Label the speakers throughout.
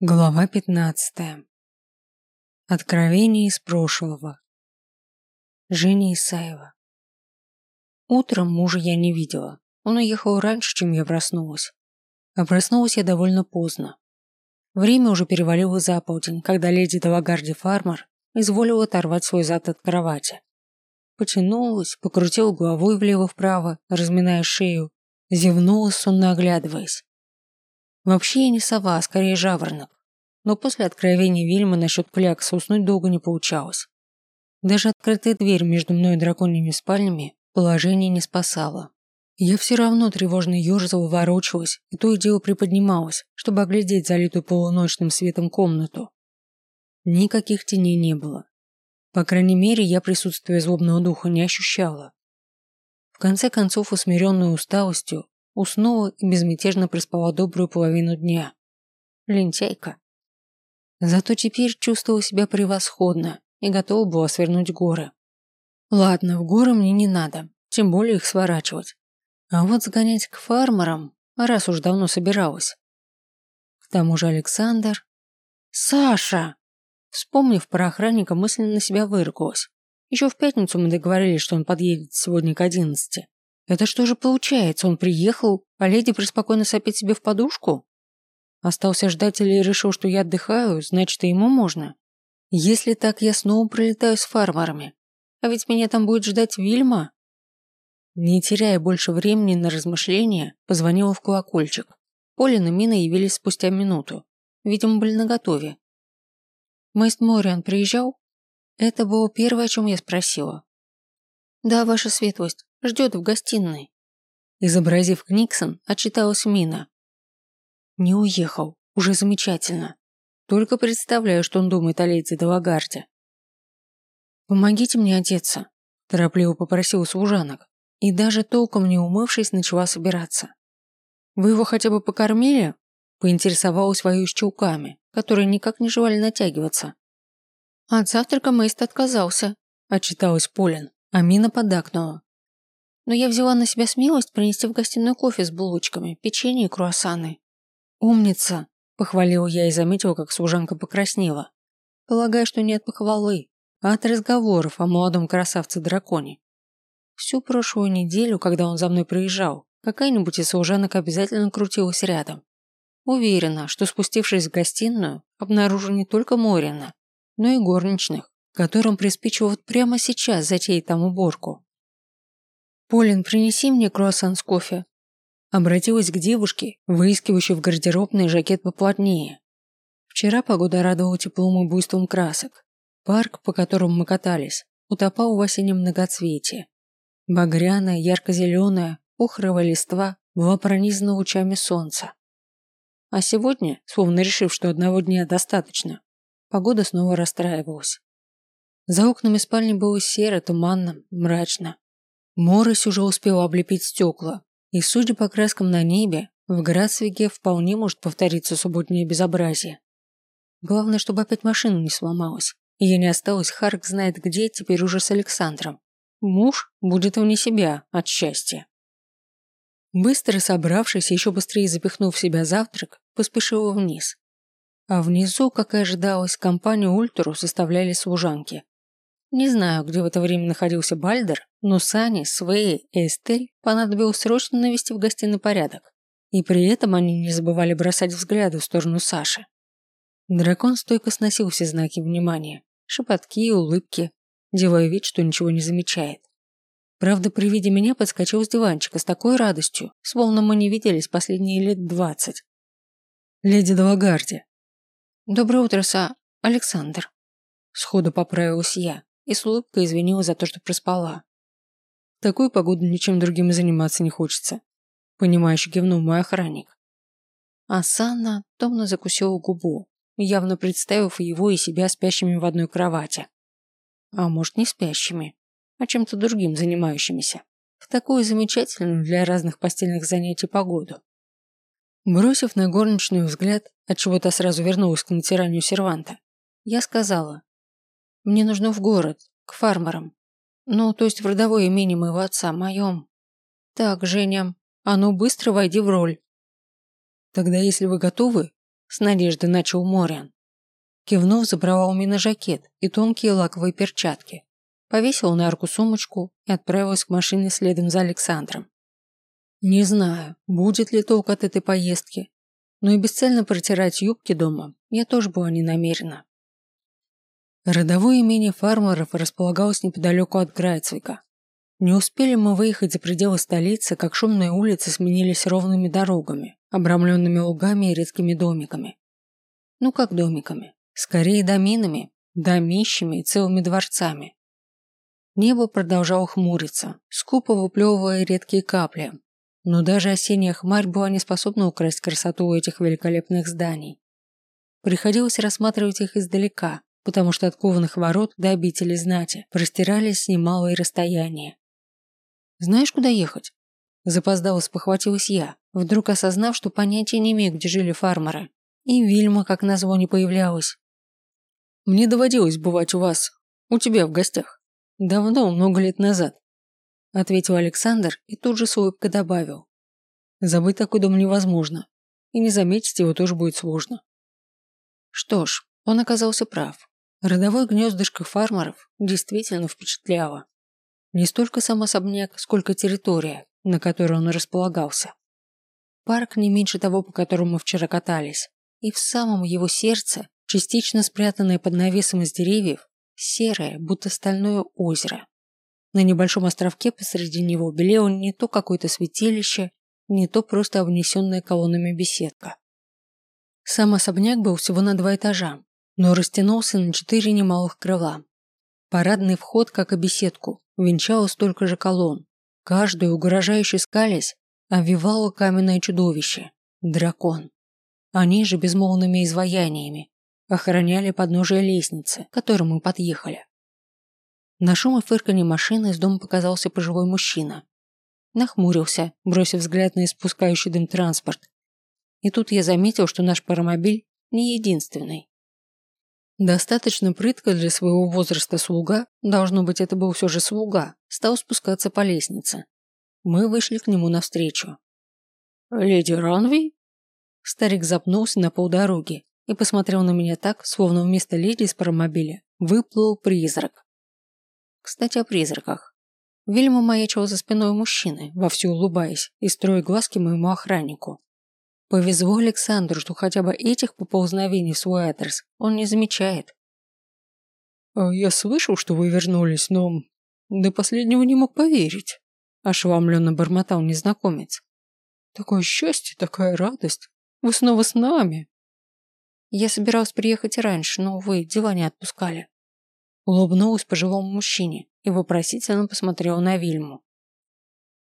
Speaker 1: Глава 15. Откровение из прошлого. Женя Исаева. Утром мужа я не видела. Он уехал раньше, чем я проснулась. А проснулась я довольно поздно. Время уже перевалило за полдень, когда леди Далагарди Фармер изволила оторвать свой зад от кровати. Потянулась, покрутила головой влево-вправо, разминая шею, зевнула, сонно оглядываясь. Вообще я не сова, а скорее жаворонок. Но после откровения Вильмы насчет клякса уснуть долго не получалось. Даже открытая дверь между мной и драконьими спальнями положение не спасала. Я все равно тревожно ерзала, ворочалась и то и дело приподнималась, чтобы оглядеть залитую полуночным светом комнату. Никаких теней не было. По крайней мере, я присутствие злобного духа не ощущала. В конце концов, усмиренную усталостью, Уснула и безмятежно проспала добрую половину дня. Лентяйка. Зато теперь чувствовала себя превосходно и готова была свернуть горы. Ладно, в горы мне не надо, тем более их сворачивать. А вот сгонять к фармерам, раз уж давно собиралась. К тому же Александр... Саша! Вспомнив про охранника, мысленно на себя выругалась. Еще в пятницу мы договорились, что он подъедет сегодня к одиннадцати. Это что же получается? Он приехал, а леди преспокойно сопит себе в подушку? Остался ждать или решил, что я отдыхаю, значит, и ему можно. Если так, я снова пролетаю с фармерами. А ведь меня там будет ждать Вильма. Не теряя больше времени на размышления, позвонила в колокольчик. Полин и Мина явились спустя минуту. Видимо, были наготове. Мэйст Мориан приезжал? Это было первое, о чем я спросила. Да, ваша светлость. Ждет в гостиной. Изобразив Книксон, отчиталась Мина. Не уехал. Уже замечательно. Только представляю, что он думает о леди Далагарде. «Помогите мне одеться», – торопливо попросил служанок. И даже толком не умывшись, начала собираться. «Вы его хотя бы покормили?» – поинтересовалась воюсь чулками, которые никак не желали натягиваться. «От завтрака Мэйст отказался», – отчиталась Полин, а Мина подакнула но я взяла на себя смелость принести в гостиную кофе с булочками, печенье и круассаны. «Умница!» – похвалила я и заметила, как служанка покраснела. Полагаю, что не от похвалы, а от разговоров о молодом красавце-драконе. Всю прошлую неделю, когда он за мной приезжал, какая-нибудь из служанок обязательно крутилась рядом. Уверена, что спустившись в гостиную, обнаружу не только Морина, но и горничных, которым приспичило вот прямо сейчас затеять там уборку. «Полин, принеси мне круассан с кофе». Обратилась к девушке, выискивающей в гардеробной жакет поплотнее. Вчера погода радовала теплом и буйством красок. Парк, по которому мы катались, утопал в осеннем многоцветии. Багряная, ярко-зеленая, ухровая листва была пронизана лучами солнца. А сегодня, словно решив, что одного дня достаточно, погода снова расстраивалась. За окнами спальни было серо, туманно, мрачно. Морось уже успела облепить стекла, и, судя по краскам на небе, в Грацвиге вполне может повториться субботнее безобразие. Главное, чтобы опять машина не сломалась, и я не осталась Харк знает где теперь уже с Александром. Муж будет вне себя от счастья. Быстро собравшись еще быстрее запихнув в себя завтрак, поспешила вниз. А внизу, как и ожидалось, компанию Ультру составляли служанки. Не знаю, где в это время находился Бальдер, но Сане, Свее и Эстель понадобилось срочно навести в гостиной порядок. И при этом они не забывали бросать взгляды в сторону Саши. Дракон стойко сносил все знаки внимания, шепотки и улыбки, делая вид, что ничего не замечает. Правда, при виде меня подскочил с диванчика с такой радостью, словно мы не виделись последние лет двадцать. «Леди Далагарди». «Доброе утро, Са... Александр». Сходу поправилась я и с улыбкой извинилась за то, что проспала. Такую погоду ничем другим заниматься не хочется. Понимающе кивнул мой охранник. Асана томно закусила губу, явно представив его и себя спящими в одной кровати. А может, не спящими, а чем-то другим занимающимися. В такую замечательную для разных постельных занятий погоду. Бросив на горничную взгляд, отчего-то сразу вернулась к натиранию серванта, я сказала, мне нужно в город, к фармерам. Ну, то есть в родовое имение моего отца, моем. Так, Женя, а ну быстро войди в роль. Тогда, если вы готовы, с надеждой начал Мориан. Кивнув, забрала у меня жакет и тонкие лаковые перчатки. Повесила на арку сумочку и отправилась к машине следом за Александром. Не знаю, будет ли толк от этой поездки, но и бесцельно протирать юбки дома я тоже была не намерена. Родовое имение фармеров располагалось неподалеку от Грайцвика. Не успели мы выехать за пределы столицы, как шумные улицы сменились ровными дорогами, обрамленными лугами и редкими домиками. Ну как домиками? Скорее доминами, домищами и целыми дворцами. Небо продолжало хмуриться, скупо выплевывая редкие капли, но даже осенняя хмарь была не способна украсть красоту этих великолепных зданий. Приходилось рассматривать их издалека, потому что от кованых ворот до обители знати простирались немалые расстояния. «Знаешь, куда ехать?» Запоздало спохватилась я, вдруг осознав, что понятия не имею, где жили фармеры. И Вильма, как назло, не появлялась. «Мне доводилось бывать у вас, у тебя в гостях. Давно, много лет назад ответил Александр и тут же с улыбкой добавил. Забыть такой дом невозможно, и не заметить его тоже будет сложно. Что ж, он оказался прав. Родовое гнездышко фармеров действительно впечатляло. Не столько сам особняк, сколько территория, на которой он располагался. Парк не меньше того, по которому мы вчера катались, и в самом его сердце, частично спрятанное под навесом из деревьев, серое, будто стальное озеро. На небольшом островке посреди него белело не то какое-то святилище, не то просто обнесенная колоннами беседка. Сам особняк был всего на два этажа, но растянулся на четыре немалых крыла. Парадный вход, как и беседку, венчало столько же колонн. Каждую, угрожающе скалясь, обвивало каменное чудовище – дракон. Они же безмолвными изваяниями охраняли подножие лестницы, к которой мы подъехали. На шум и фырканье машины из дома показался пожилой мужчина. Нахмурился, бросив взгляд на испускающий дым транспорт. И тут я заметил, что наш паромобиль не единственный. Достаточно прытко для своего возраста слуга, должно быть, это был все же слуга, стал спускаться по лестнице. Мы вышли к нему навстречу. «Леди Ранви?» Старик запнулся на полдороги и посмотрел на меня так, словно вместо леди из паромобиля выплыл призрак. Кстати, о призраках. Вильма маячила за спиной мужчины, вовсю улыбаясь и строя глазки моему охраннику. Повезло Александру, что хотя бы этих поползновений в свой адрес он не замечает. «А «Я слышал, что вы вернулись, но до последнего не мог поверить», ошеломленно бормотал незнакомец. «Такое счастье, такая радость! Вы снова с нами!» Я собиралась приехать раньше, но, увы, дела не отпускали. Улыбнулась пожилому мужчине и вопросительно посмотрела на Вильму.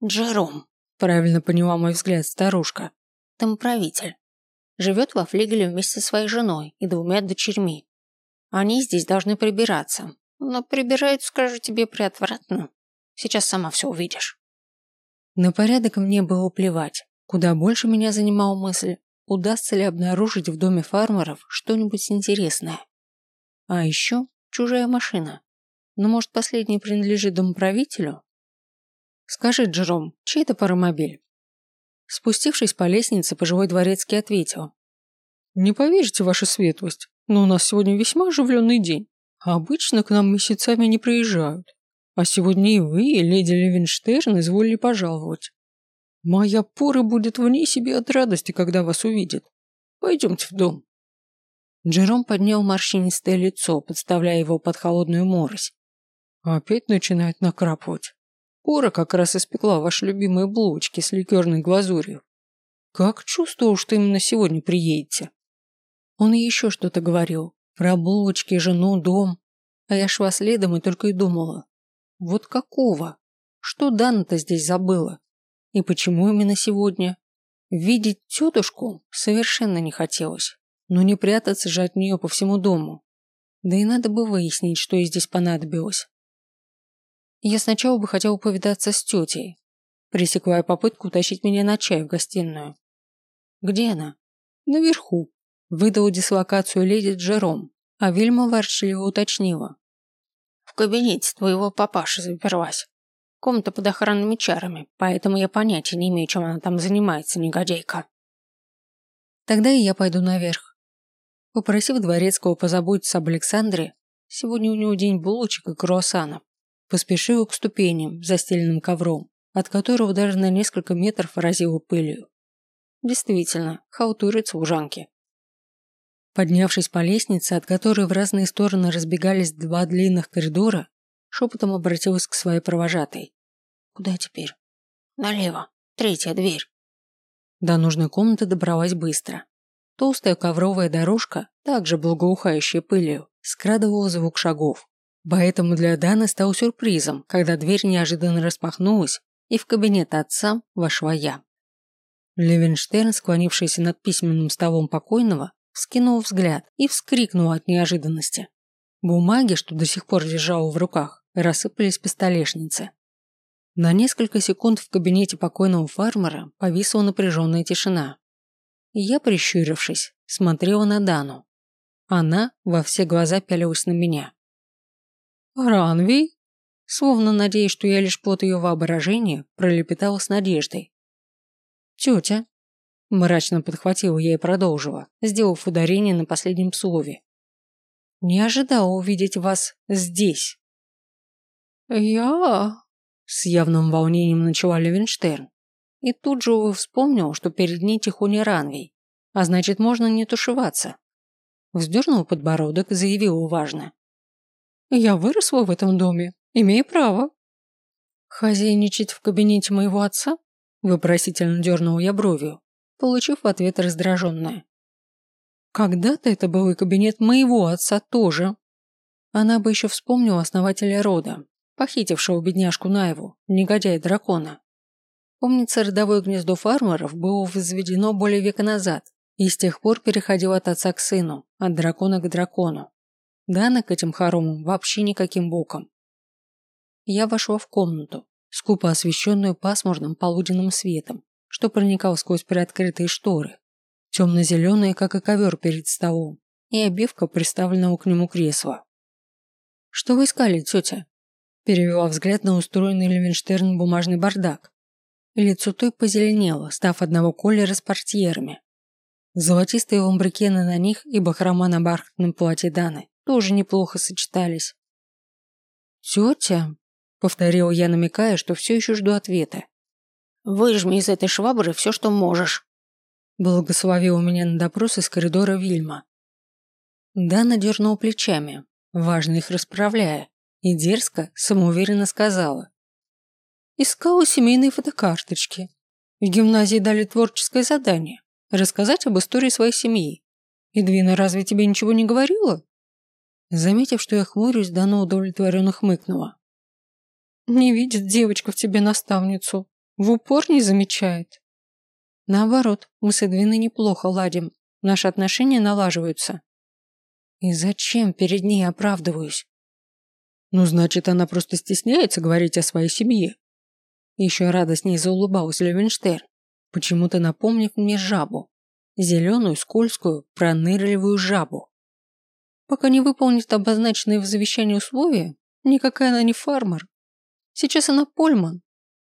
Speaker 1: «Джером», – правильно поняла мой взгляд старушка, – «домправитель. Живет во флигеле вместе со своей женой и двумя дочерьми. Они здесь должны прибираться, но прибирают, скажу тебе, приотвратно. Сейчас сама все увидишь». На порядок мне было плевать. Куда больше меня занимала мысль, удастся ли обнаружить в доме фармеров что-нибудь интересное. А еще Чужая машина. Но, может, последний принадлежит домоправителю? Скажи, Джером, чей это паромобиль? Спустившись по лестнице, пожилой дворецкий ответил. Не поверите, ваша светлость, но у нас сегодня весьма оживленный день. Обычно к нам месяцами не приезжают. А сегодня и вы, и леди Левинштерн изволили пожаловать. Моя пора будет вне себе от радости, когда вас увидит. Пойдемте в дом. Джером поднял морщинистое лицо, подставляя его под холодную морось. Опять начинает накрапывать. Пора как раз испекла ваши любимые булочки с ликерной глазурью. Как чувствовал, что именно сегодня приедете. Он еще что-то говорил. Про булочки, жену, дом. А я шла следом и только и думала. Вот какого? Что Дана-то здесь забыла? И почему именно сегодня? Видеть тетушку совершенно не хотелось но не прятаться же от нее по всему дому. Да и надо бы выяснить, что ей здесь понадобилось. Я сначала бы хотела повидаться с тетей, пресекая попытку утащить меня на чай в гостиную. Где она? Наверху. Выдала дислокацию леди Джером, а Вильма ворчливо уточнила. В кабинете твоего папаши заперлась. Комната под охранными чарами, поэтому я понятия не имею, чем она там занимается, негодейка. Тогда и я пойду наверх. Попросив Дворецкого позаботиться об Александре, сегодня у него день булочек и круассанов, поспешил к ступеням, застеленным ковром, от которого даже на несколько метров разило пылью. Действительно, халтурят служанки. Поднявшись по лестнице, от которой в разные стороны разбегались два длинных коридора, шепотом обратилась к своей провожатой. «Куда теперь?» «Налево. Третья дверь». До нужной комнаты добралась быстро. Толстая ковровая дорожка, также благоухающая пылью, скрадывала звук шагов. Поэтому для Даны стал сюрпризом, когда дверь неожиданно распахнулась, и в кабинет отца вошла я. Левенштерн, склонившийся над письменным столом покойного, вскинул взгляд и вскрикнул от неожиданности. Бумаги, что до сих пор держал в руках, рассыпались по столешнице. На несколько секунд в кабинете покойного фармера повисла напряженная тишина. Я, прищурившись, смотрела на Дану. Она во все глаза пялилась на меня. «Ранви?» Словно надеясь, что я лишь плод ее воображения, пролепетала с надеждой. «Тетя?» Мрачно подхватила я и продолжила, сделав ударение на последнем слове. «Не ожидала увидеть вас здесь». «Я...» С явным волнением начала Левенштерн. И тут же вспомнил, что перед ней тихоня Ранвей, а значит, можно не тушеваться. Вздернул подбородок и заявил важно. «Я выросла в этом доме, имею право». «Хозяйничать в кабинете моего отца?» Вопросительно дернул я бровью, получив в ответ раздраженное. «Когда-то это был и кабинет моего отца тоже». Она бы еще вспомнила основателя рода, похитившего бедняжку Наеву, негодяя-дракона. Помнится, родовое гнездо фармеров было возведено более века назад и с тех пор переходило от отца к сыну, от дракона к дракону. Дана к этим хоромам вообще никаким боком. Я вошла в комнату, скупо освещенную пасмурным полуденным светом, что проникал сквозь приоткрытые шторы, темно-зеленые, как и ковер перед столом, и обивка приставленного к нему кресла. «Что вы искали, тетя?» Перевела взгляд на устроенный Левенштерн бумажный бардак. Лицо той позеленело, став одного колера с портьерами. Золотистые ламбрикены на них и бахрома на бархатном платье Даны тоже неплохо сочетались. «Тетя», — повторила я, намекая, что все еще жду ответа. «Выжми из этой швабры все, что можешь», — благословила меня на допрос из коридора Вильма. Дана дернула плечами, важно их расправляя, и дерзко, самоуверенно сказала. Искала семейные фотокарточки. В гимназии дали творческое задание – рассказать об истории своей семьи. Эдвина разве тебе ничего не говорила? Заметив, что я хмурюсь, Дана удовлетворенно хмыкнула. Не видит девочка в тебе наставницу. В упор не замечает. Наоборот, мы с Эдвиной неплохо ладим. Наши отношения налаживаются. И зачем перед ней оправдываюсь? Ну, значит, она просто стесняется говорить о своей семье. Еще радостнее заулыбался Левенштерн, почему-то напомнив мне жабу. Зеленую, скользкую, пронырливую жабу. Пока не выполнит обозначенные в завещании условия, никакая она не фармер. Сейчас она польман.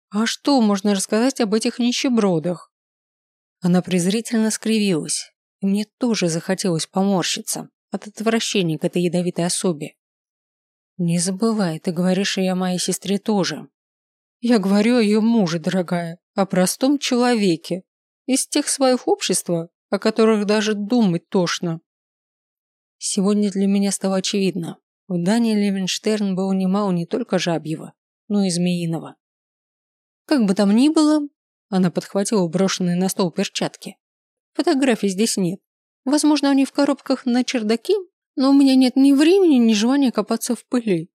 Speaker 1: А что можно рассказать об этих нищебродах? Она презрительно скривилась, и мне тоже захотелось поморщиться от отвращения к этой ядовитой особе. Не забывай, ты говоришь и о моей сестре тоже. Я говорю о ее муже, дорогая, о простом человеке, из тех своих общества, о которых даже думать тошно. Сегодня для меня стало очевидно, в Дане Левенштерн был немало не только жабьего, но и змеиного. Как бы там ни было, она подхватила брошенные на стол перчатки. Фотографий здесь нет. Возможно, они в коробках на чердаке но у меня нет ни времени, ни желания копаться в пыли.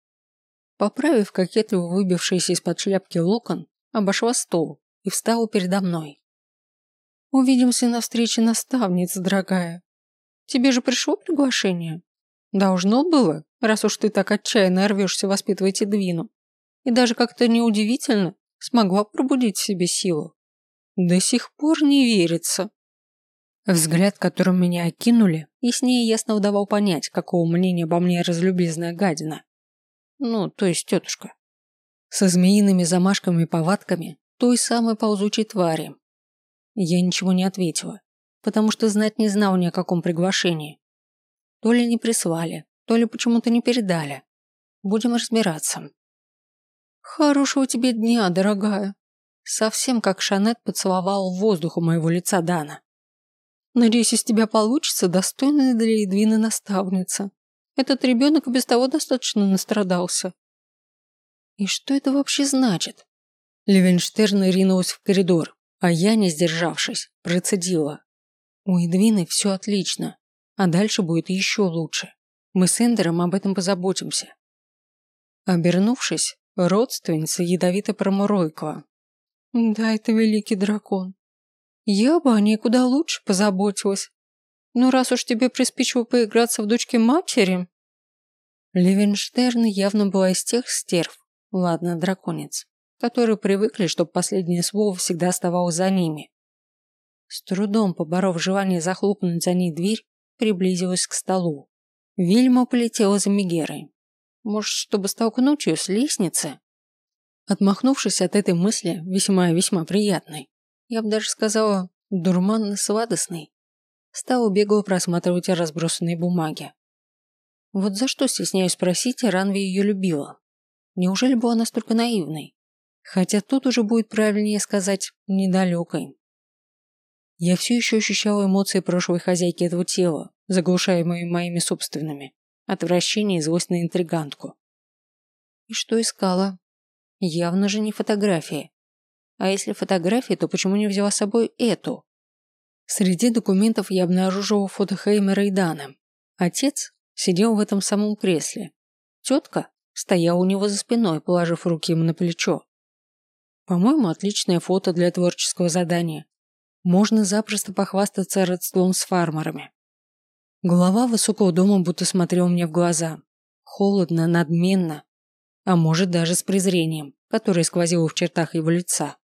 Speaker 1: Поправив кокетливо выбившийся из-под шляпки локон, обошла стол и встала передо мной. «Увидимся на встрече наставниц, дорогая. Тебе же пришло приглашение?» «Должно было, раз уж ты так отчаянно рвешься воспитывать Эдвину. И даже как-то неудивительно смогла пробудить в себе силу. До сих пор не верится». Взгляд, которым меня окинули, и с ней ясно удавал понять, какого мнения обо мне разлюбезная гадина. Ну, то есть тетушка. Со змеиными замашками и повадками той самой ползучей твари. Я ничего не ответила, потому что знать не знал ни о каком приглашении. То ли не прислали, то ли почему-то не передали. Будем разбираться. Хорошего тебе дня, дорогая. Совсем как Шанет поцеловал воздух у моего лица Дана. Надеюсь, из тебя получится достойная для Эдвины наставница. Этот ребенок без того достаточно настрадался. И что это вообще значит? Левенштерн ринулась в коридор, а я, не сдержавшись, процедила. У Эдвины все отлично, а дальше будет еще лучше. Мы с Эндером об этом позаботимся. Обернувшись, родственница ядовито промурлыкала. Да, это великий дракон. Я бы о ней куда лучше позаботилась. Ну, раз уж тебе приспичило поиграться в дочке матери... Левенштерн явно была из тех стерв, ладно, драконец, которые привыкли, чтобы последнее слово всегда оставалось за ними. С трудом поборов желание захлопнуть за ней дверь, приблизилась к столу. Вильма полетела за Мегерой. Может, чтобы столкнуть ее с лестницы? Отмахнувшись от этой мысли, весьма и весьма приятной, я бы даже сказала, дурманно-сладостной, стала бегло просматривать разбросанные бумаги. Вот за что, стесняюсь спросить, Ранви ее любила? Неужели была настолько наивной? Хотя тут уже будет правильнее сказать «недалекой». Я все еще ощущала эмоции прошлой хозяйки этого тела, заглушаемые моими собственными. Отвращение и злость на интригантку. И что искала? Явно же не фотографии. А если фотографии, то почему не взяла с собой эту? Среди документов я обнаружила фото Хеймера и Дана. Отец сидел в этом самом кресле. Тетка стояла у него за спиной, положив руки ему на плечо. По-моему, отличное фото для творческого задания. Можно запросто похвастаться родством с фармерами. Глава высокого дома будто смотрел мне в глаза. Холодно, надменно, а может даже с презрением, которое сквозило в чертах его лица.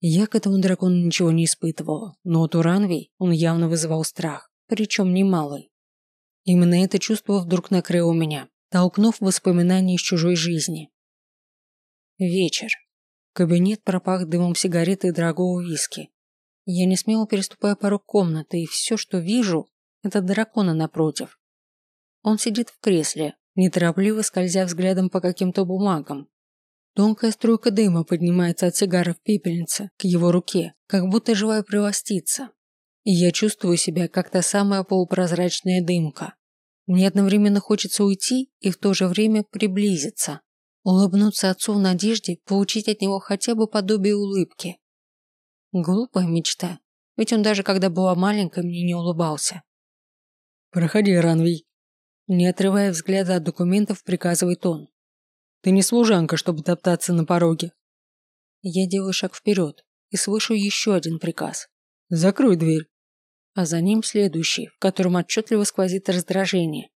Speaker 1: Я к этому дракону ничего не испытывала, но от Уранвей он явно вызывал страх, причем немалый. Именно это чувство вдруг накрыло меня, толкнув воспоминания из чужой жизни. Вечер. Кабинет пропах дымом сигареты и дорогого виски. Я не смело переступаю порог комнаты, и все, что вижу, это дракона напротив. Он сидит в кресле, неторопливо скользя взглядом по каким-то бумагам. Тонкая струйка дыма поднимается от сигары в пепельнице к его руке, как будто желая приластиться. И я чувствую себя как та самая полупрозрачная дымка. Мне одновременно хочется уйти и в то же время приблизиться. Улыбнуться отцу в надежде получить от него хотя бы подобие улыбки. Глупая мечта, ведь он даже когда была маленькой мне не улыбался. «Проходи, Ранвий», не отрывая взгляда от документов, приказывает он. «Ты не служанка, чтобы топтаться на пороге». Я делаю шаг вперед и слышу еще один приказ. «Закрой дверь». А за ним следующий, в котором отчетливо сквозит раздражение.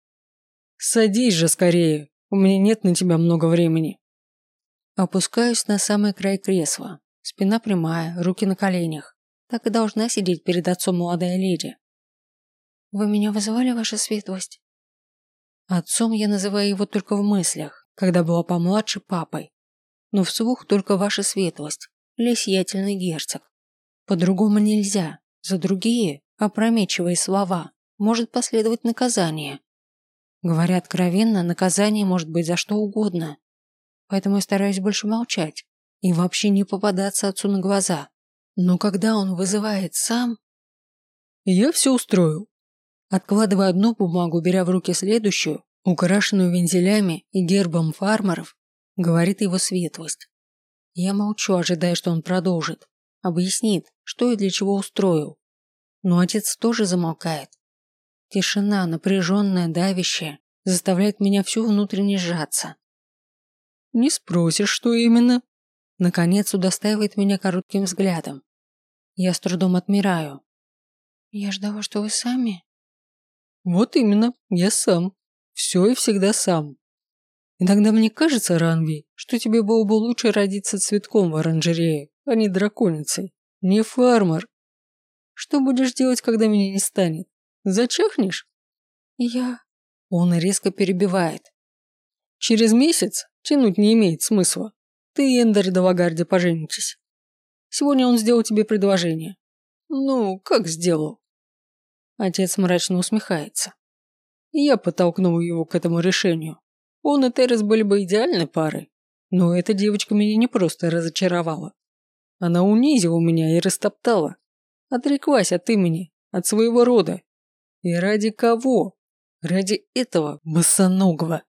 Speaker 1: «Садись же скорее, у меня нет на тебя много времени». Опускаюсь на самый край кресла. Спина прямая, руки на коленях. Так и должна сидеть перед отцом молодая леди. «Вы меня вызывали, ваша светлость?» Отцом я называю его только в мыслях, когда была помладше папой. Но вслух только ваша светлость, или сиятельный герцог. По-другому нельзя. За другие, опрометчивые слова, может последовать наказание. Говоря откровенно, наказание может быть за что угодно. Поэтому я стараюсь больше молчать и вообще не попадаться отцу на глаза. Но когда он вызывает сам... Я все устрою, Откладывая одну бумагу, беря в руки следующую, украшенную вензелями и гербом фармеров, говорит его светлость. Я молчу, ожидая, что он продолжит. Объяснит, что и для чего устроил. Но отец тоже замолкает. Тишина, напряженная, давящая, заставляет меня всю внутренне сжаться. «Не спросишь, что именно?» Наконец удостаивает меня коротким взглядом. Я с трудом отмираю. «Я ждала, что вы сами?» Вот именно, я сам. Все и всегда сам. Иногда мне кажется, Ранви, что тебе было бы лучше родиться цветком в оранжерее, а не драконицей. Не фармер. Что будешь делать, когда меня не станет? Зачахнешь? Я... Он резко перебивает. Через месяц тянуть не имеет смысла. Ты и Эндер Давагарде поженитесь. Сегодня он сделал тебе предложение. Ну, как сделал? Отец мрачно усмехается.
Speaker 2: я подтолкнул его к этому решению. Он и Террес были бы идеальной парой, но эта девочка меня не просто разочаровала. Она унизила меня и растоптала. Отреклась от имени, от своего рода. И ради кого? Ради этого босоногого.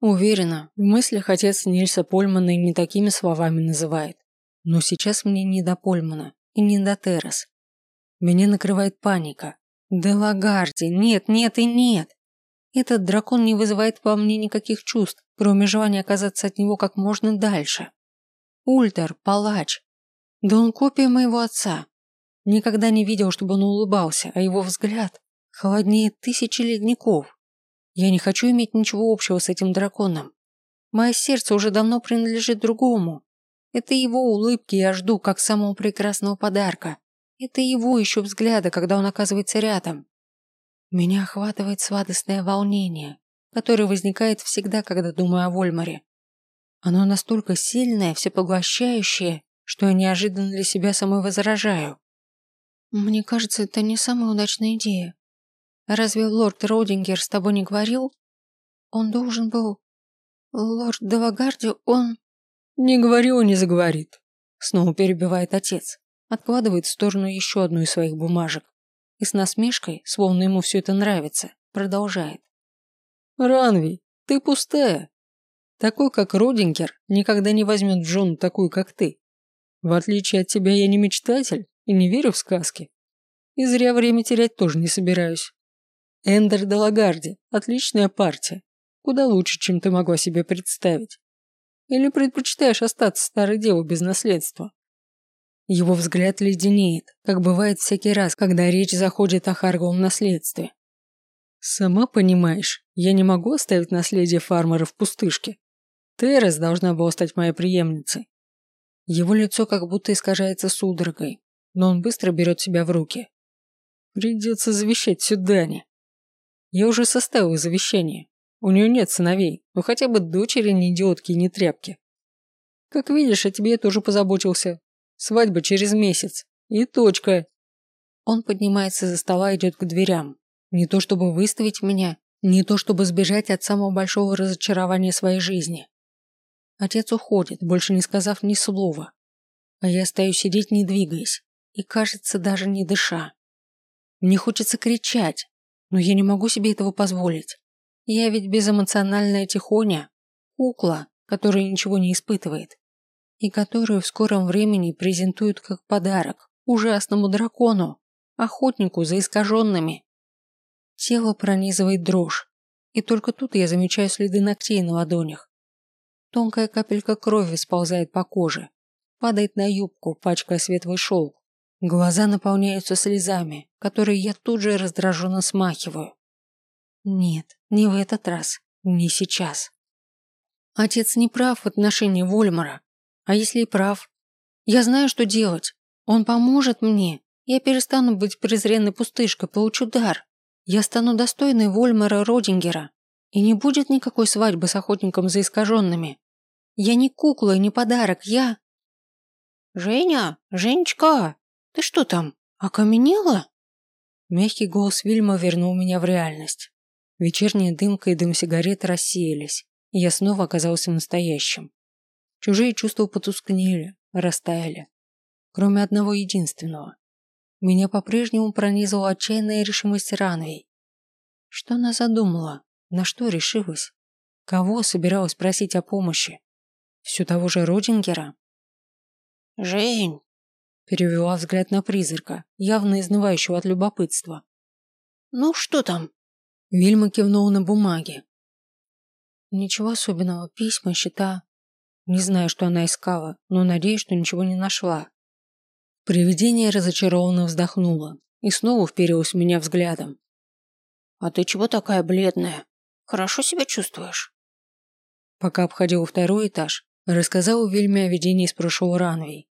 Speaker 1: Уверена, в мыслях отец Нильса Польмана и не такими словами называет. Но сейчас мне не до Польмана и не до Террас. Меня накрывает паника. Да Лагарди, нет, нет и нет. Этот дракон не вызывает во мне никаких чувств, кроме желания оказаться от него как можно дальше. Ультер, палач. Да он копия моего отца. Никогда не видел, чтобы он улыбался, а его взгляд холоднее тысячи ледников. Я не хочу иметь ничего общего с этим драконом. Мое сердце уже давно принадлежит другому. Это его улыбки я жду, как самого прекрасного подарка. Это его еще взгляда, когда он оказывается рядом. Меня охватывает сладостное волнение, которое возникает всегда, когда думаю о Вольмаре. Оно настолько сильное, всепоглощающее, что я неожиданно для себя самой возражаю. Мне кажется, это не самая удачная идея. Разве лорд Родингер с тобой не говорил? Он должен был... Лорд Девагарди, он...
Speaker 2: Не говорил, не заговорит. Снова перебивает отец. Откладывает в сторону еще одну из своих бумажек. И с насмешкой, словно ему все это нравится, продолжает. Ранви, ты пустая. Такой, как Родингер, никогда не возьмет жену такую, как ты. В отличие от тебя, я не мечтатель и не верю в сказки. И зря время терять тоже не собираюсь. Эндер де Лагарди – отличная партия. Куда лучше, чем ты могла себе представить. Или предпочитаешь остаться старой девой без наследства? Его взгляд леденеет, как бывает всякий раз, когда речь заходит о Харговом наследстве. Сама понимаешь, я не могу оставить наследие фармера в пустышке. Террес должна была стать моей преемницей. Его лицо как будто искажается судорогой, но он быстро берет себя в руки. Придется завещать Сюдане. Я уже составил завещание. У нее нет сыновей, но хотя бы дочери не идиотки и не тряпки. Как видишь, о тебе я тоже позаботился. Свадьба через месяц. И точка. Он поднимается за стола и идет к дверям. Не то чтобы выставить меня, не то чтобы сбежать от самого большого разочарования своей жизни. Отец уходит, больше не сказав ни слова. А я остаюсь сидеть, не двигаясь, и, кажется, даже не дыша. Мне хочется кричать, но я не могу себе этого позволить. Я ведь безэмоциональная тихоня, кукла, которая ничего не испытывает, и которую в скором времени презентуют как подарок ужасному дракону, охотнику за искаженными. Тело пронизывает дрожь, и только тут я замечаю следы ногтей на ладонях. Тонкая капелька крови сползает по коже, падает на юбку, пачкая светлый шелк. Глаза наполняются слезами, которые я тут же раздраженно смахиваю. Нет, не в этот раз, не сейчас. Отец не прав в отношении Вольмара. А если и прав? Я знаю, что делать. Он поможет мне. Я перестану быть презренной пустышкой, получу дар. Я стану достойной Вольмара Родингера. И не будет никакой свадьбы с охотником за искаженными. Я не кукла и не подарок, я... «Женя! Женечка! Ты что там, окаменела?» Мягкий голос Вильма вернул меня в реальность. Вечерняя дымка и дым сигарет рассеялись, и я снова оказался настоящим. Чужие чувства потускнели, растаяли. Кроме одного единственного. Меня по-прежнему пронизывала отчаянная решимость Ранвей. Что она задумала? На что решилась? Кого собиралась просить о помощи? Все того же Родингера? «Жень!» Перевела взгляд на призрака, явно изнывающего от любопытства. «Ну, что там?» Вильма кивнула на бумаге. «Ничего особенного. Письма, счета. Не знаю, что она искала, но надеюсь, что ничего не нашла». Привидение разочарованно вздохнуло и снова вперилось в меня взглядом. «А ты чего такая бледная? Хорошо себя чувствуешь?» Пока обходил второй этаж, рассказал Вильме о видении из прошлого Ранвей.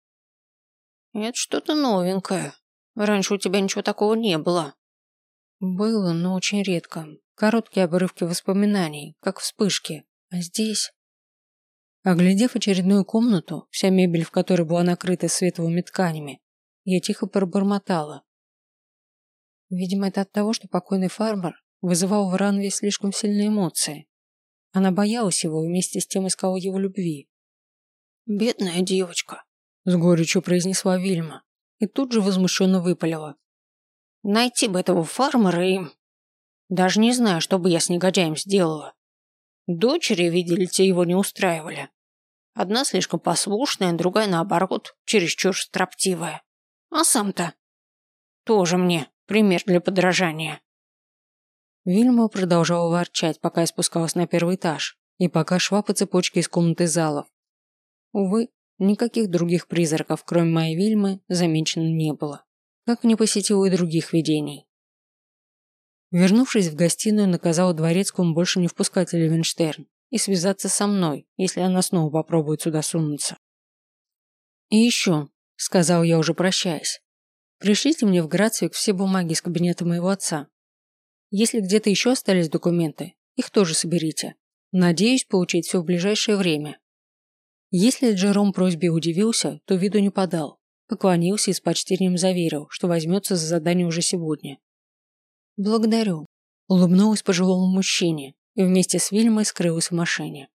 Speaker 2: «Это что-то новенькое. Раньше у тебя ничего такого не было». «Было, но очень редко. Короткие обрывки воспоминаний, как вспышки. А здесь...» Оглядев очередную комнату, вся мебель в которой была накрыта светлыми тканями, я тихо пробормотала. Видимо, это от того, что покойный фармер
Speaker 1: вызывал в Ранве слишком сильные эмоции. Она боялась его вместе с тем искала его любви.
Speaker 2: «Бедная девочка», –
Speaker 1: с горечью произнесла Вильма и тут же возмущенно выпалила.
Speaker 2: «Найти бы этого фармера и... Даже не знаю, что бы я с негодяем сделала. Дочери, видели его не устраивали. Одна слишком послушная, другая, наоборот, чересчур строптивая. А сам-то тоже мне пример для подражания.
Speaker 1: Вильма продолжала ворчать, пока я спускалась на первый этаж, и пока шла по цепочке из комнаты залов. Увы, никаких других призраков, кроме моей Вильмы, замечено не было. Как не посетила и других видений. Вернувшись в гостиную, наказала дворецкому больше не впускать Левенштерн и связаться со мной, если она снова попробует сюда сунуться. «И еще», — сказал я уже прощаясь, «пришлите мне в Грацвик все бумаги из кабинета моего отца. Если где-то еще остались документы, их тоже соберите. Надеюсь получить все в ближайшее время». Если Джером просьбе удивился, то виду не подал, поклонился и с почтением заверил, что возьмется за задание уже сегодня. «Благодарю», – улыбнулась пожилому мужчине и вместе с Вильмой скрылась в машине.